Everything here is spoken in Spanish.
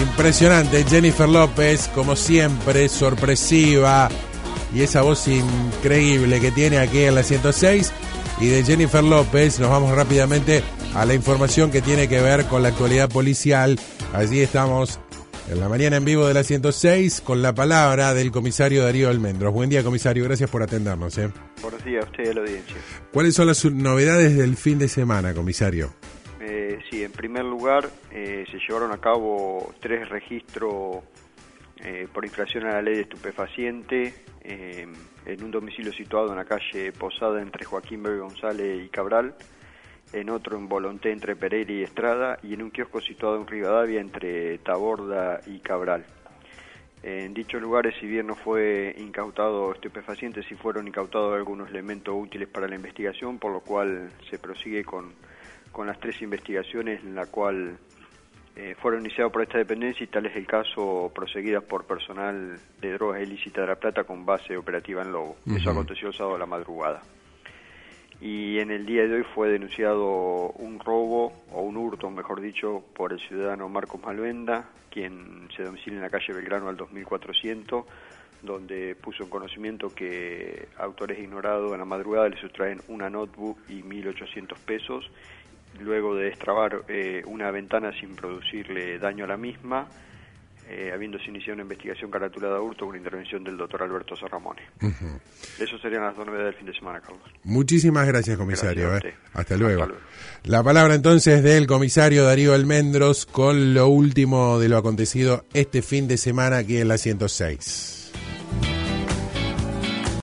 Impresionante, Jennifer López, como siempre, sorpresiva y esa voz increíble que tiene aquí en la 106. Y de Jennifer López nos vamos rápidamente a la información que tiene que ver con la actualidad policial. Allí estamos en la mañana en vivo de la 106 con la palabra del comisario Darío Almendros. Buen día, comisario, gracias por atendernos. ¿eh? Buenos días a usted y a la audiencia. ¿Cuáles son las novedades del fin de semana, comisario? Sí, en primer lugar, eh, se llevaron a cabo tres registros eh, por infracción a la ley de estupefaciente eh, en un domicilio situado en la calle Posada entre Joaquín Bebe González y Cabral, en otro en Volonté entre Pereira y Estrada y en un kiosco situado en Rivadavia entre Taborda y Cabral. En dichos lugares, si bien no fue incautado estupefaciente, sí fueron incautados algunos elementos útiles para la investigación, por lo cual se prosigue con, con las tres investigaciones en la cual eh, fueron iniciados por esta dependencia y tal es el caso proseguidas por personal de drogas ilícitas de La Plata con base operativa en Lobo. Eso aconteció el sábado a la madrugada. Y en el día de hoy fue denunciado un robo, o un hurto, mejor dicho, por el ciudadano Marcos Malvenda, quien se domicilia en la calle Belgrano al 2400, donde puso en conocimiento que autores ignorados en la madrugada le sustraen una notebook y 1.800 pesos luego de destrabar eh, una ventana sin producirle daño a la misma, eh, habiéndose iniciado una investigación caratulada a hurto con intervención del doctor Alberto Sarramone. Eso serían las dos novedades del fin de semana, Carlos. Muchísimas gracias, comisario. Gracias ¿eh? Hasta, luego. Hasta luego. La palabra entonces del comisario Darío Almendros con lo último de lo acontecido este fin de semana aquí en la 106.